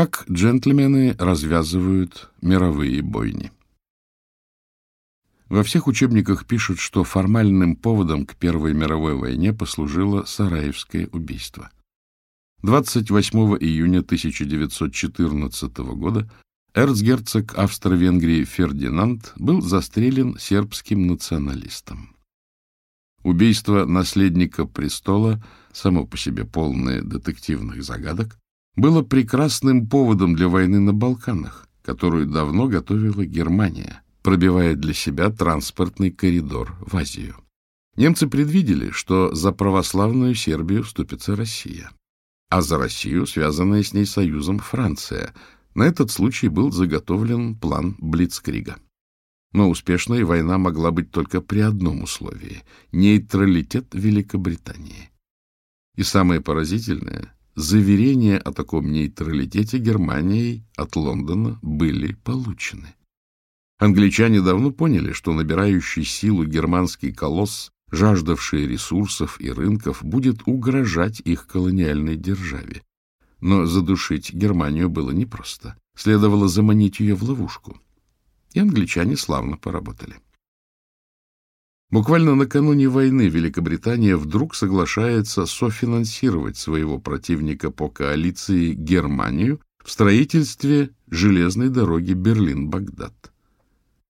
Как джентльмены развязывают мировые бойни. Во всех учебниках пишут, что формальным поводом к Первой мировой войне послужило Сараевское убийство. 28 июня 1914 года эрцгерцог Австро-Венгрии Фердинанд был застрелен сербским националистом. Убийство наследника престола, само по себе полное детективных загадок, было прекрасным поводом для войны на Балканах, которую давно готовила Германия, пробивая для себя транспортный коридор в Азию. Немцы предвидели, что за православную Сербию вступится Россия, а за Россию, связанная с ней союзом, Франция. На этот случай был заготовлен план Блицкрига. Но успешной война могла быть только при одном условии — нейтралитет Великобритании. И самое поразительное — заверения о таком нейтралитете Германией от Лондона были получены. Англичане давно поняли, что набирающий силу германский колосс, жаждавший ресурсов и рынков, будет угрожать их колониальной державе. Но задушить Германию было непросто. Следовало заманить ее в ловушку. И англичане славно поработали. Буквально накануне войны Великобритания вдруг соглашается софинансировать своего противника по коалиции Германию в строительстве железной дороги Берлин-Багдад.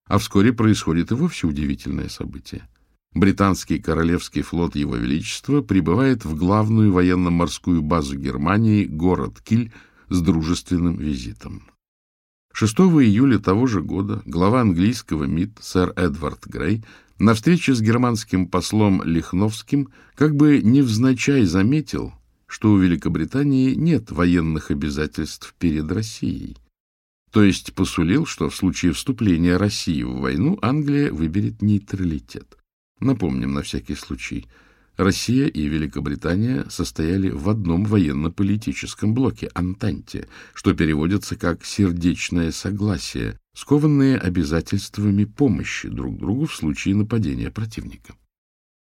А вскоре происходит и вовсе удивительное событие. Британский королевский флот Его Величества прибывает в главную военно-морскую базу Германии, город Киль, с дружественным визитом. 6 июля того же года глава английского МИД сэр Эдвард Грей на встрече с германским послом Лихновским как бы невзначай заметил, что у Великобритании нет военных обязательств перед Россией. То есть посулил, что в случае вступления России в войну Англия выберет нейтралитет. Напомним на всякий случай, Россия и Великобритания состояли в одном военно-политическом блоке – Антанте, что переводится как «сердечное согласие», скованные обязательствами помощи друг другу в случае нападения противника.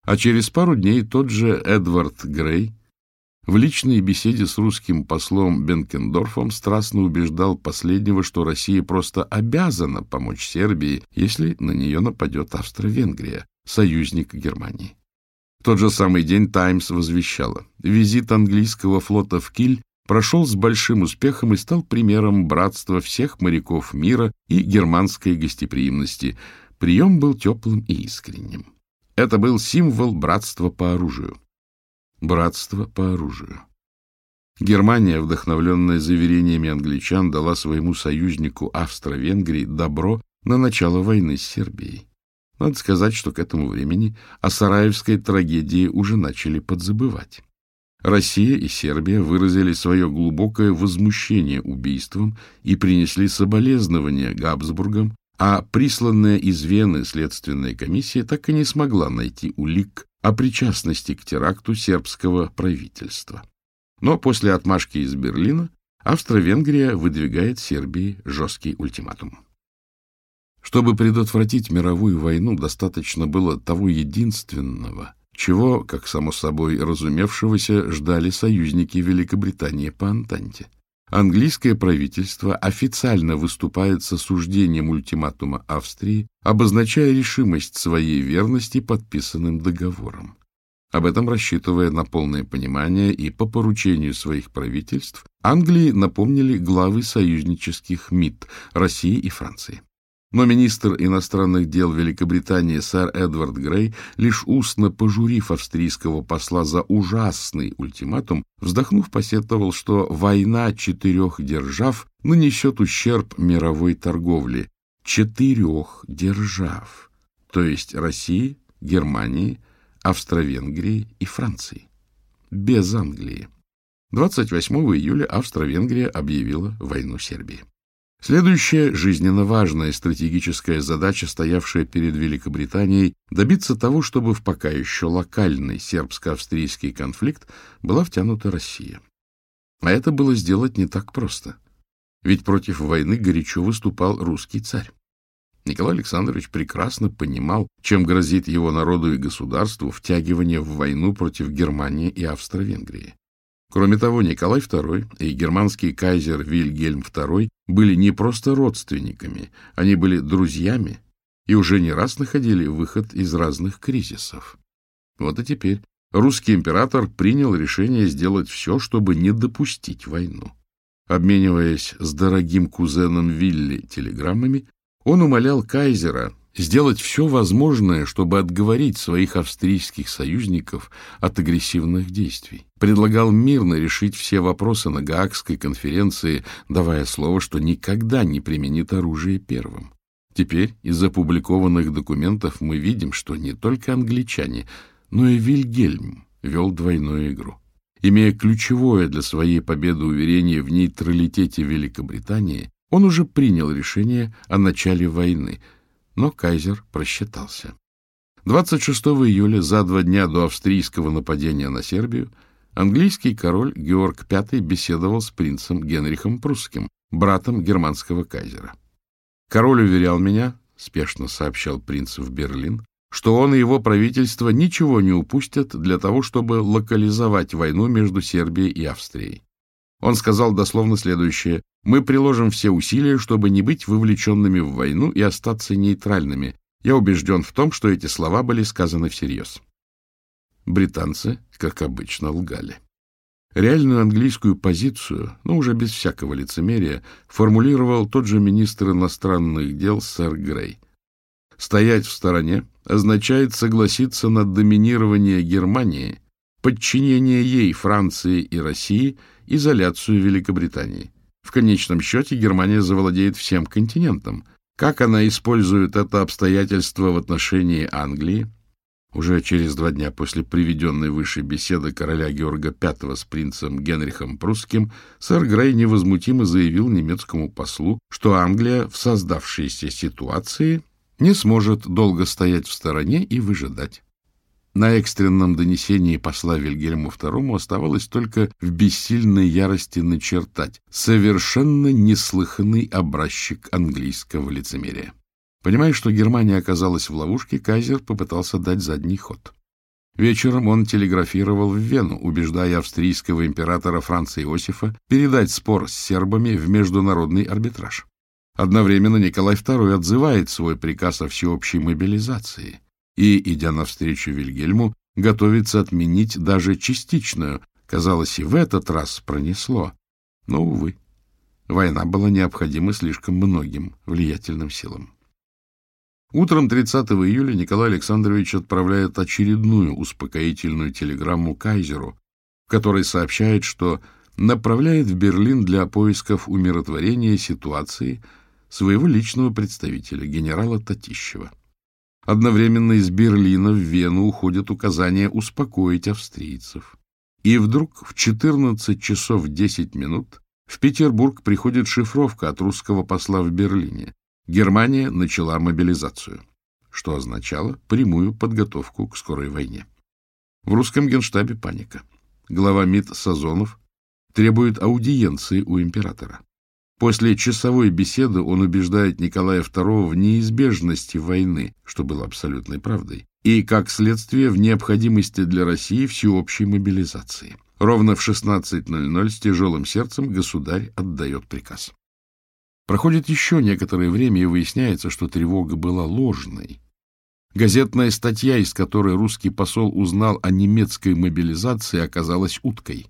А через пару дней тот же Эдвард Грей в личной беседе с русским послом Бенкендорфом страстно убеждал последнего, что Россия просто обязана помочь Сербии, если на нее нападет Австро-Венгрия, союзник Германии. В тот же самый день «Таймс» возвещала, визит английского флота в Киль прошел с большим успехом и стал примером братства всех моряков мира и германской гостеприимности. Прием был теплым и искренним. Это был символ братства по оружию. Братство по оружию. Германия, вдохновленная заверениями англичан, дала своему союзнику Австро-Венгрии добро на начало войны с Сербией. Надо сказать, что к этому времени о Сараевской трагедии уже начали подзабывать. Россия и Сербия выразили свое глубокое возмущение убийством и принесли соболезнования Габсбургам, а присланная из Вены следственная комиссия так и не смогла найти улик о причастности к теракту сербского правительства. Но после отмашки из Берлина Австро-Венгрия выдвигает Сербии жесткий ультиматум. Чтобы предотвратить мировую войну, достаточно было того единственного, чего, как само собой разумевшегося, ждали союзники Великобритании по Антанте. Английское правительство официально выступает с осуждением ультиматума Австрии, обозначая решимость своей верности подписанным договором. Об этом рассчитывая на полное понимание и по поручению своих правительств, Англии напомнили главы союзнических МИД России и Франции. Но министр иностранных дел Великобритании сэр Эдвард Грей, лишь устно пожурив австрийского посла за ужасный ультиматум, вздохнув, посетовал, что война четырех держав нанесет ущерб мировой торговле. Четырех держав, то есть России, Германии, Австро-Венгрии и Франции. Без Англии. 28 июля Австро-Венгрия объявила войну Сербии. Следующая жизненно важная стратегическая задача, стоявшая перед Великобританией, добиться того, чтобы в пока еще локальный сербско-австрийский конфликт была втянута Россия. А это было сделать не так просто. Ведь против войны горячо выступал русский царь. Николай Александрович прекрасно понимал, чем грозит его народу и государству втягивание в войну против Германии и Австро-Венгрии. Кроме того, Николай II и германский кайзер Вильгельм II были не просто родственниками, они были друзьями и уже не раз находили выход из разных кризисов. Вот и теперь русский император принял решение сделать все, чтобы не допустить войну. Обмениваясь с дорогим кузеном Вилли телеграммами, он умолял кайзера сделать все возможное, чтобы отговорить своих австрийских союзников от агрессивных действий. Предлагал мирно решить все вопросы на Гаагской конференции, давая слово, что никогда не применит оружие первым. Теперь из опубликованных документов мы видим, что не только англичане, но и Вильгельм вел двойную игру. Имея ключевое для своей победы уверение в нейтралитете Великобритании, он уже принял решение о начале войны – но кайзер просчитался. 26 июля, за два дня до австрийского нападения на Сербию, английский король Георг V беседовал с принцем Генрихом Прусским, братом германского кайзера. «Король уверял меня», — спешно сообщал принц в Берлин, что он и его правительство ничего не упустят для того, чтобы локализовать войну между Сербией и Австрией. Он сказал дословно следующее. «Мы приложим все усилия, чтобы не быть вовлеченными в войну и остаться нейтральными. Я убежден в том, что эти слова были сказаны всерьез». Британцы, как обычно, лгали. Реальную английскую позицию, но ну, уже без всякого лицемерия, формулировал тот же министр иностранных дел сэр Грей. «Стоять в стороне означает согласиться на доминирование Германии – подчинение ей Франции и России, изоляцию Великобритании. В конечном счете Германия завладеет всем континентом. Как она использует это обстоятельство в отношении Англии? Уже через два дня после приведенной выше беседы короля Георга V с принцем Генрихом Прусским сэр Грей невозмутимо заявил немецкому послу, что Англия в создавшейся ситуации не сможет долго стоять в стороне и выжидать. На экстренном донесении посла Вильгельму II оставалось только в бессильной ярости начертать совершенно неслыханный образчик английского лицемерия. Понимая, что Германия оказалась в ловушке, Кайзер попытался дать задний ход. Вечером он телеграфировал в Вену, убеждая австрийского императора Франца Иосифа передать спор с сербами в международный арбитраж. Одновременно Николай II отзывает свой приказ о всеобщей мобилизации – и, идя навстречу Вильгельму, готовится отменить даже частичную. Казалось, и в этот раз пронесло. Но, увы, война была необходима слишком многим влиятельным силам. Утром 30 июля Николай Александрович отправляет очередную успокоительную телеграмму Кайзеру, в которой сообщает, что направляет в Берлин для поисков умиротворения ситуации своего личного представителя, генерала Татищева. Одновременно из Берлина в Вену уходит указание успокоить австрийцев. И вдруг в 14 часов 10 минут в Петербург приходит шифровка от русского посла в Берлине. Германия начала мобилизацию, что означало прямую подготовку к скорой войне. В русском генштабе паника. Глава МИД Сазонов требует аудиенции у императора. После часовой беседы он убеждает Николая II в неизбежности войны, что было абсолютной правдой, и, как следствие, в необходимости для России всеобщей мобилизации. Ровно в 16.00 с тяжелым сердцем государь отдает приказ. Проходит еще некоторое время, и выясняется, что тревога была ложной. Газетная статья, из которой русский посол узнал о немецкой мобилизации, оказалась уткой.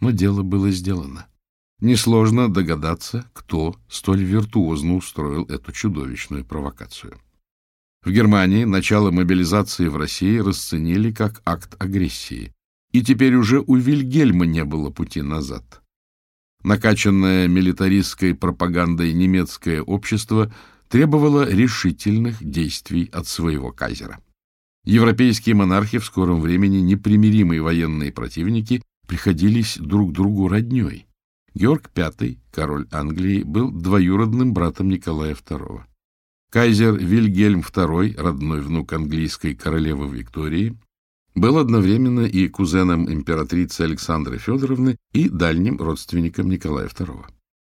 Но дело было сделано. Несложно догадаться, кто столь виртуозно устроил эту чудовищную провокацию. В Германии начало мобилизации в России расценили как акт агрессии, и теперь уже у Вильгельма не было пути назад. Накачанное милитаристской пропагандой немецкое общество требовало решительных действий от своего кайзера. Европейские монархи в скором времени непримиримые военные противники приходились друг другу роднёй. Георг V, король Англии, был двоюродным братом Николая II. Кайзер Вильгельм II, родной внук английской королевы Виктории, был одновременно и кузеном императрицы Александры Федоровны и дальним родственником Николая II.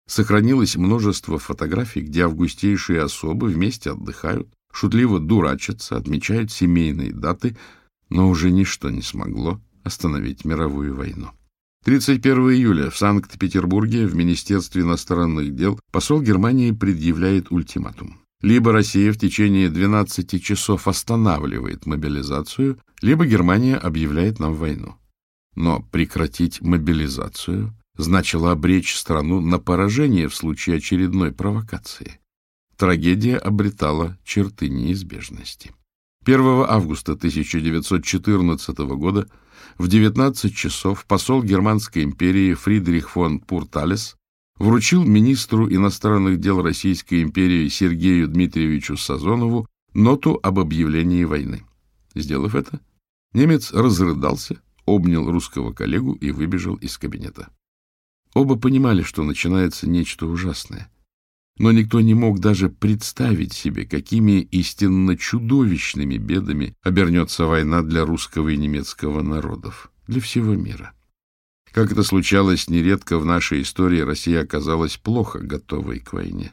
Сохранилось множество фотографий, где августейшие особы вместе отдыхают, шутливо дурачатся, отмечают семейные даты, но уже ничто не смогло остановить мировую войну. 31 июля в Санкт-Петербурге в Министерстве иностранных дел посол Германии предъявляет ультиматум. Либо Россия в течение 12 часов останавливает мобилизацию, либо Германия объявляет нам войну. Но прекратить мобилизацию значило обречь страну на поражение в случае очередной провокации. Трагедия обретала черты неизбежности. 1 августа 1914 года в 19 часов посол Германской империи Фридрих фон Пурталес вручил министру иностранных дел Российской империи Сергею Дмитриевичу Сазонову ноту об объявлении войны. Сделав это, немец разрыдался, обнял русского коллегу и выбежал из кабинета. Оба понимали, что начинается нечто ужасное — но никто не мог даже представить себе, какими истинно чудовищными бедами обернется война для русского и немецкого народов, для всего мира. Как это случалось нередко в нашей истории, Россия оказалась плохо готовой к войне.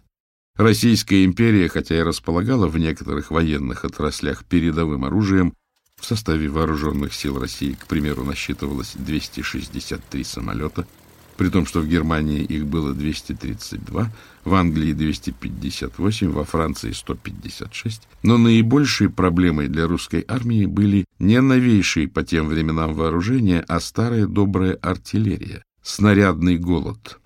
Российская империя, хотя и располагала в некоторых военных отраслях передовым оружием, в составе вооруженных сил России, к примеру, насчитывалось 263 самолета – при том, что в Германии их было 232, в Англии 258, во Франции 156. Но наибольшей проблемой для русской армии были не новейшие по тем временам вооружения, а старая добрая артиллерия, снарядный голод.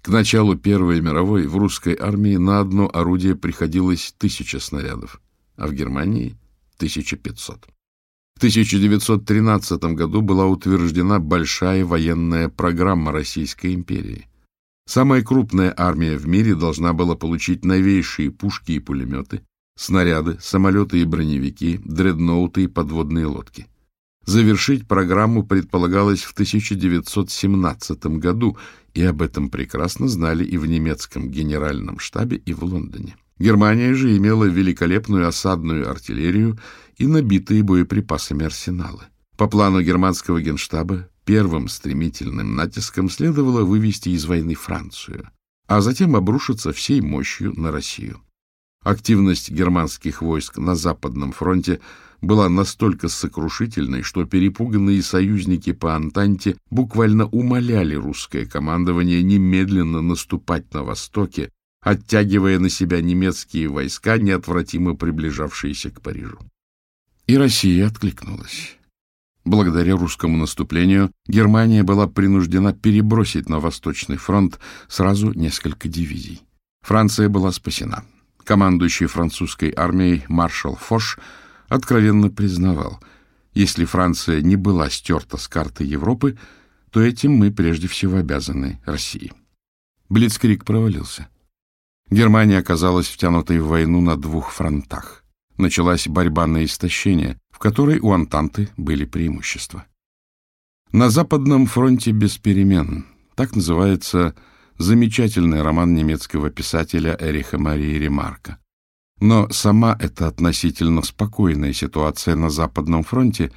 К началу Первой мировой в русской армии на одно орудие приходилось тысяча снарядов, а в Германии – 1500. 1913 году была утверждена большая военная программа Российской империи. Самая крупная армия в мире должна была получить новейшие пушки и пулеметы, снаряды, самолеты и броневики, дредноуты и подводные лодки. Завершить программу предполагалось в 1917 году, и об этом прекрасно знали и в немецком генеральном штабе, и в Лондоне. Германия же имела великолепную осадную артиллерию и набитые боеприпасами арсеналы. По плану германского генштаба первым стремительным натиском следовало вывести из войны Францию, а затем обрушиться всей мощью на Россию. Активность германских войск на Западном фронте была настолько сокрушительной, что перепуганные союзники по Антанте буквально умоляли русское командование немедленно наступать на Востоке оттягивая на себя немецкие войска, неотвратимо приближавшиеся к Парижу. И Россия откликнулась. Благодаря русскому наступлению Германия была принуждена перебросить на Восточный фронт сразу несколько дивизий. Франция была спасена. Командующий французской армией маршал Фош откровенно признавал, если Франция не была стерта с карты Европы, то этим мы прежде всего обязаны России. Блицкрик провалился. Германия оказалась втянутой в войну на двух фронтах. Началась борьба на истощение, в которой у Антанты были преимущества. На Западном фронте без перемен. Так называется замечательный роман немецкого писателя Эриха Марии Ремарка. Но сама эта относительно спокойная ситуация на Западном фронте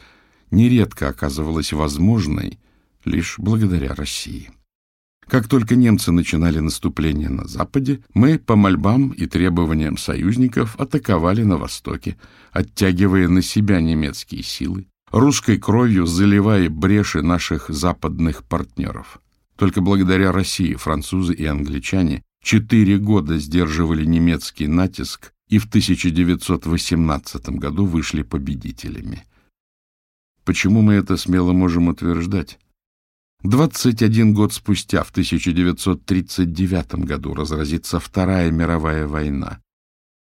нередко оказывалась возможной лишь благодаря России. Как только немцы начинали наступление на Западе, мы по мольбам и требованиям союзников атаковали на Востоке, оттягивая на себя немецкие силы, русской кровью заливая бреши наших западных партнеров. Только благодаря России французы и англичане четыре года сдерживали немецкий натиск и в 1918 году вышли победителями. Почему мы это смело можем утверждать? 21 год спустя, в 1939 году, разразится Вторая мировая война.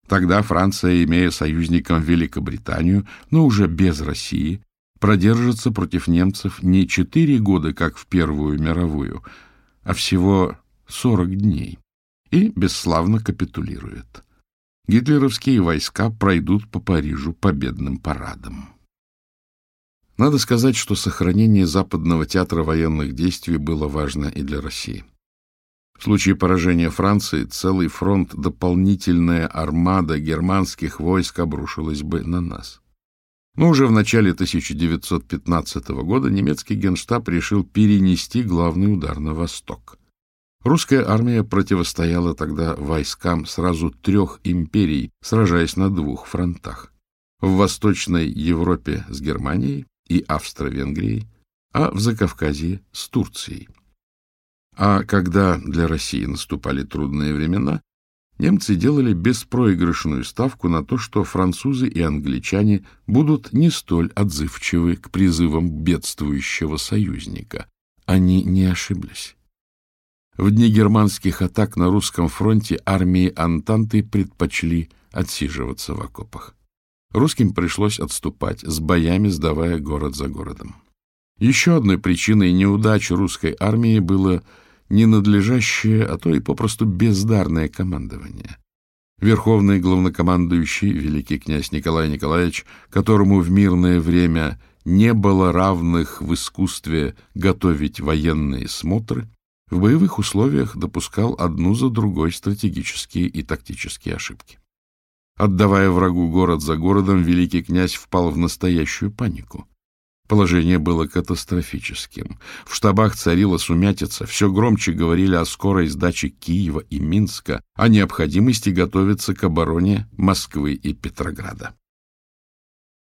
Тогда Франция, имея союзником Великобританию, но уже без России, продержится против немцев не 4 года, как в Первую мировую, а всего 40 дней и бесславно капитулирует. Гитлеровские войска пройдут по Парижу победным парадом. Надо сказать, что сохранение Западного театра военных действий было важно и для России. В случае поражения Франции целый фронт, дополнительная армада германских войск обрушилась бы на нас. Но уже в начале 1915 года немецкий генштаб решил перенести главный удар на восток. Русская армия противостояла тогда войскам сразу трех империй, сражаясь на двух фронтах. В Восточной Европе с Германией, и Австро-Венгрией, а в Закавказье с Турцией. А когда для России наступали трудные времена, немцы делали беспроигрышную ставку на то, что французы и англичане будут не столь отзывчивы к призывам бедствующего союзника. Они не ошиблись. В дни германских атак на русском фронте армии Антанты предпочли отсиживаться в окопах. Русским пришлось отступать, с боями, сдавая город за городом. Еще одной причиной неудачи русской армии было ненадлежащее, а то и попросту бездарное командование. Верховный главнокомандующий, великий князь Николай Николаевич, которому в мирное время не было равных в искусстве готовить военные смотры, в боевых условиях допускал одну за другой стратегические и тактические ошибки отдавая врагу город за городом, великий князь впал в настоящую панику. Положение было катастрофическим. В штабах царила сумятица, все громче говорили о скорой сдаче Киева и Минска, о необходимости готовиться к обороне Москвы и Петрограда.